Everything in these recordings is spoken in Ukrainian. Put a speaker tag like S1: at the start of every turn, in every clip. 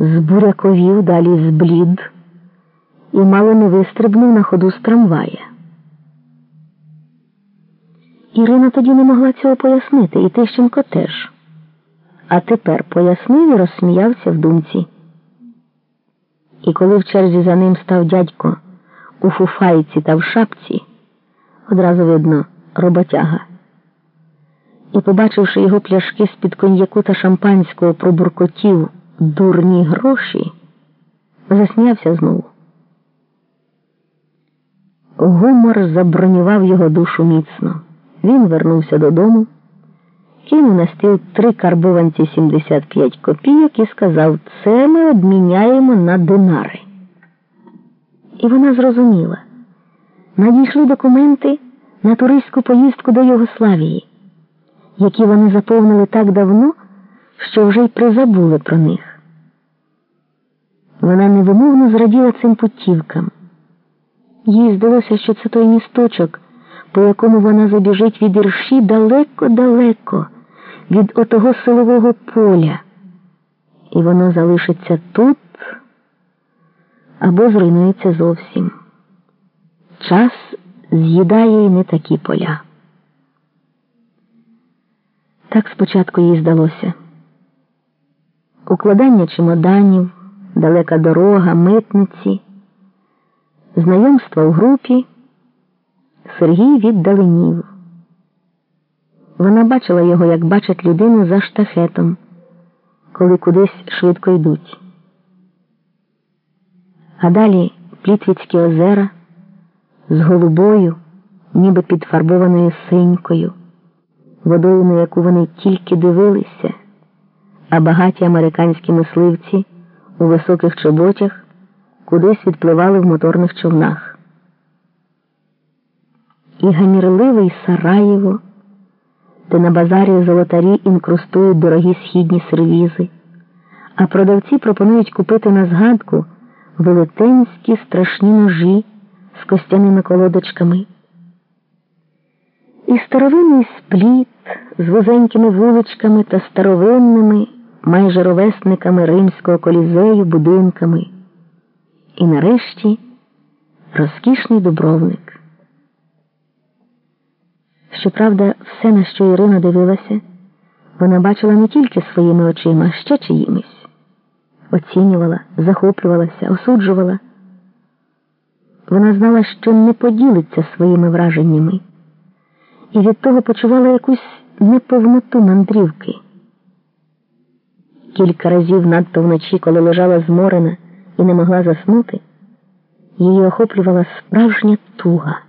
S1: збуряковів, далі зблід і мало не вистрибнув на ходу з трамвая. Ірина тоді не могла цього пояснити, і Тищенко теж. А тепер пояснив і розсміявся в думці. І коли в черзі за ним став дядько у фуфайці та в шапці, одразу видно роботяга. І, побачивши його пляшки з-під коньяку та шампанського пробуркотів дурні гроші, засміявся знову. Гумор забронював його душу міцно. Він вернувся додому, кинув на стіл три карбованці 75 копійок і сказав, це ми обміняємо на динари. І вона зрозуміла. Надійшли документи на туристську поїздку до Югославії, які вони заповнили так давно, що вже й призабули про них. Вона невимовно зраділа цим путівкам. Їй здалося, що це той місточок, по якому вона забіжить від ірші далеко-далеко, від отого силового поля, і воно залишиться тут або зруйнується зовсім. Час з'їдає і не такі поля. Так спочатку їй здалося. Укладання чемоданів, далека дорога, митниці. Знайомства в групі Сергій віддаленів. Вона бачила його, як бачать людину за штахетом, коли кудись швидко йдуть. А далі Плітвіцькі озера з голубою, ніби підфарбованою синькою, водою, на яку вони тільки дивилися, а багаті американські мисливці у високих чоботях кудись відпливали в моторних човнах. І гамірливий Сараєво, де на базарі золотарі інкрустують дорогі східні сервізи, а продавці пропонують купити на згадку велетенські страшні ножі з костяними колодочками. І старовинний спліт з вузенькими вуличками та старовинними, майже ровесниками римського колізею будинками. І нарешті розкішний дубровник. Щоправда, все, на що Ірина дивилася, вона бачила не тільки своїми очима, а ще чиїмись, оцінювала, захоплювалася, осуджувала. Вона знала, що не поділиться своїми враженнями, і від того почувала якусь неповноту мандрівки. Кілька разів надто вночі, коли лежала зморена і не могла заснути, її охоплювала справжня туга,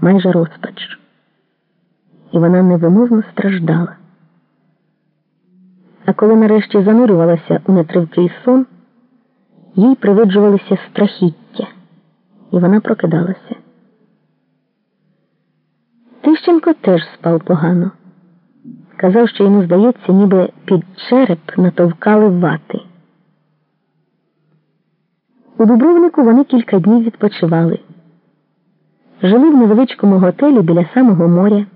S1: майже розпач, і вона невимовно страждала. А коли нарешті занурювалася у нетривкий сон, їй привиджувалися страхіття, і вона прокидалася. Тищенко теж спав погано. Казав, що йому здається, ніби під череп натовкали вати. У Дубровнику вони кілька днів відпочивали. Жили в невеличкому готелі біля самого моря,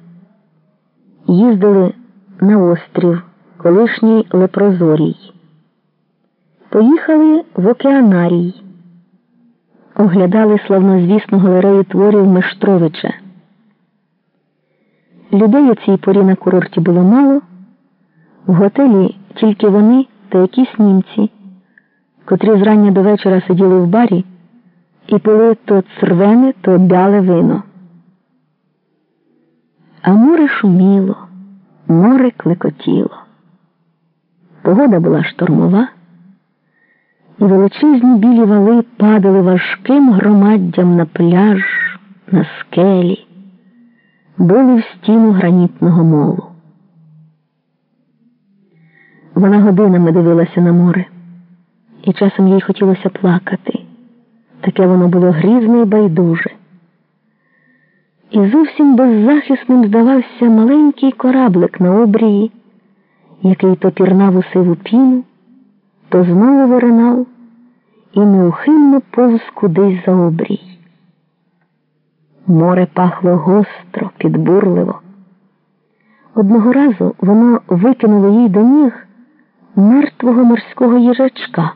S1: їздили на острів, колишній Лепрозорій. Поїхали в океанарій, оглядали славнозвісну галерею творів Мештровича. Людей у цій порі на курорті було мало, в готелі тільки вони та якісь німці котрі зрання до вечора сиділи в барі і пили то црвене, то бяле вино. А море шуміло, море клекотіло. Погода була штормова, і величезні білі вали падали важким громаддям на пляж, на скелі, били в стіну гранітного молу. Вона годинами дивилася на море і часом їй хотілося плакати. Таке воно було грізне і байдуже. І зовсім беззахисним здавався маленький кораблик на обрії, який то пірнав у сиву піну, то знову виринав і неухильно повз кудись за обрій. Море пахло гостро, підбурливо. Одного разу воно викинуло їй до ніг мертвого морського їжачка.